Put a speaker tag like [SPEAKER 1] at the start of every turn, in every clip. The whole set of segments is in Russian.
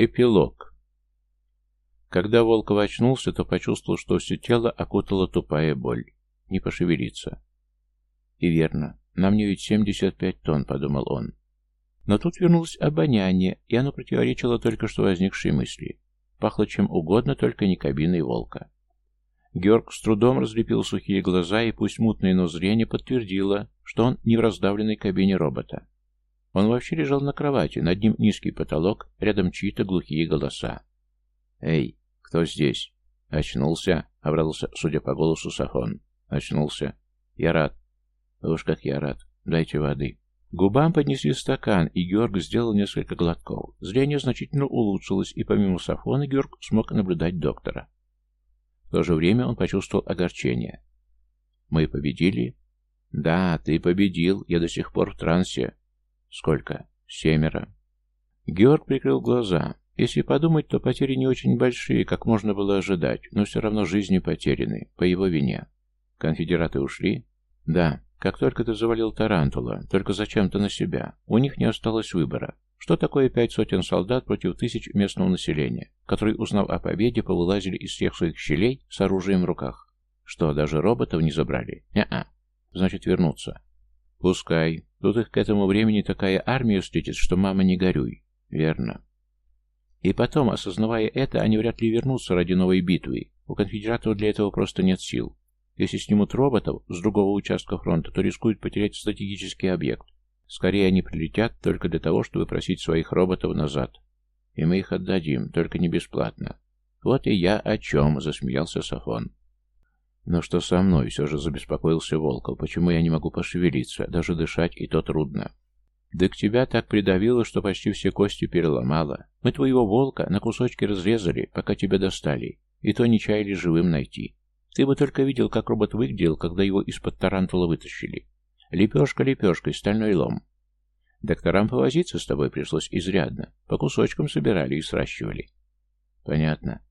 [SPEAKER 1] Эпилог. Когда Волков очнулся, то почувствовал, что все тело окутала тупая боль. Не пошевелиться. И верно, на мне ведь 75 тонн, подумал он. Но тут вернулось обоняние, и оно противоречило только что возникшей мысли. Пахло чем угодно, только не кабиной волка. Георг с трудом разлепил сухие глаза, и пусть мутное, но зрение подтвердило, что он не в раздавленной кабине робота. Он вообще лежал на кровати, над ним низкий потолок, рядом чьи-то глухие голоса. «Эй, кто здесь?» «Очнулся?» — обрадовался, судя по голосу, Сафон. «Очнулся. Я рад. Уж как я рад. Дайте воды». Губам поднесли стакан, и Георг сделал несколько глотков. Зрение значительно улучшилось, и помимо Сафона Георг смог наблюдать доктора. В то же время он почувствовал огорчение. «Мы победили?» «Да, ты победил. Я до сих пор в трансе. Сколько? Семеро. Георг прикрыл глаза. Если подумать, то потери не очень большие, как можно было ожидать, но все равно жизни потеряны, по его вине. Конфедераты ушли? Да. Как только ты завалил Тарантула, только зачем-то на себя. У них не осталось выбора. Что такое пять сотен солдат против тысяч местного населения, которые, узнав о победе, повылазили из всех своих щелей с оружием в руках? Что, даже роботов не забрали? Не-а. Значит, вернуться. Пускай. Тут их к этому времени такая армия встретит, что мама не горюй. Верно. И потом, осознавая это, они вряд ли вернутся ради новой битвы. У конфедератов для этого просто нет сил. Если снимут роботов с другого участка фронта, то рискуют потерять стратегический объект. Скорее они прилетят только для того, чтобы просить своих роботов назад. И мы их отдадим, только не бесплатно. Вот и я о чем, засмеялся Сафон. Но что со мной? Все же забеспокоился Волков. Почему я не могу пошевелиться? Даже дышать и то трудно. Да к тебя так придавило, что почти все кости переломало. Мы твоего волка на кусочки разрезали, пока тебя достали. И то не чаяли живым найти. Ты бы только видел, как робот выглядел, когда его из-под тарантула вытащили. Лепешка лепешкой, стальной лом. Докторам повозиться с тобой пришлось изрядно. По кусочкам собирали и сращивали. Понятно.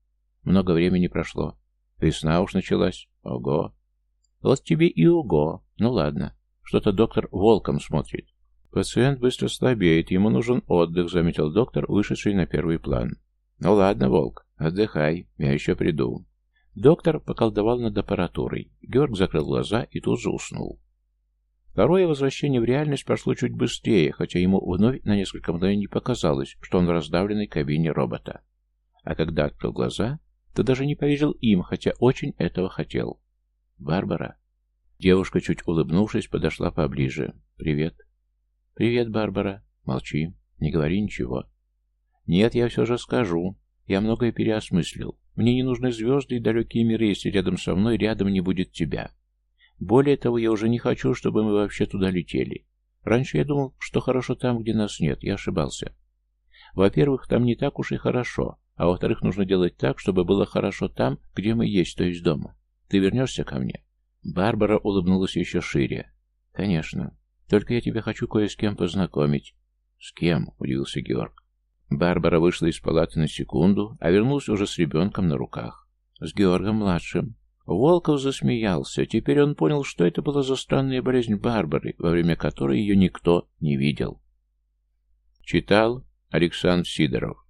[SPEAKER 1] Много времени прошло. Весна уж началась. Ого. Вот тебе и ого. Ну ладно. Что-то доктор волком смотрит. Пациент быстро слабеет, ему нужен отдых, заметил доктор, вышедший на первый план. Ну ладно, волк, отдыхай, я еще приду. Доктор поколдовал над аппаратурой. Георг закрыл глаза и тут же уснул. Второе возвращение в реальность прошло чуть быстрее, хотя ему вновь на несколько мгновений показалось, что он в раздавленной кабине робота. А когда открыл глаза, то даже не поверил им, хотя очень этого хотел. «Барбара?» Девушка, чуть улыбнувшись, подошла поближе. «Привет». «Привет, Барбара». «Молчи. Не говори ничего». «Нет, я все же скажу. Я многое переосмыслил. Мне не нужны звезды и далекие миры, если рядом со мной рядом не будет тебя. Более того, я уже не хочу, чтобы мы вообще туда летели. Раньше я думал, что хорошо там, где нас нет. Я ошибался. Во-первых, там не так уж и хорошо. А во-вторых, нужно делать так, чтобы было хорошо там, где мы есть, то есть дома. Ты вернешься ко мне?» Барбара улыбнулась еще шире. «Конечно. Только я тебя хочу кое с кем познакомить». «С кем?» — удивился Георг. Барбара вышла из палаты на секунду, а вернулась уже с ребенком на руках. С Георгом-младшим. Волков засмеялся. Теперь он понял, что это была за странная болезнь Барбары, во время которой ее никто не видел. Читал Александр Сидоров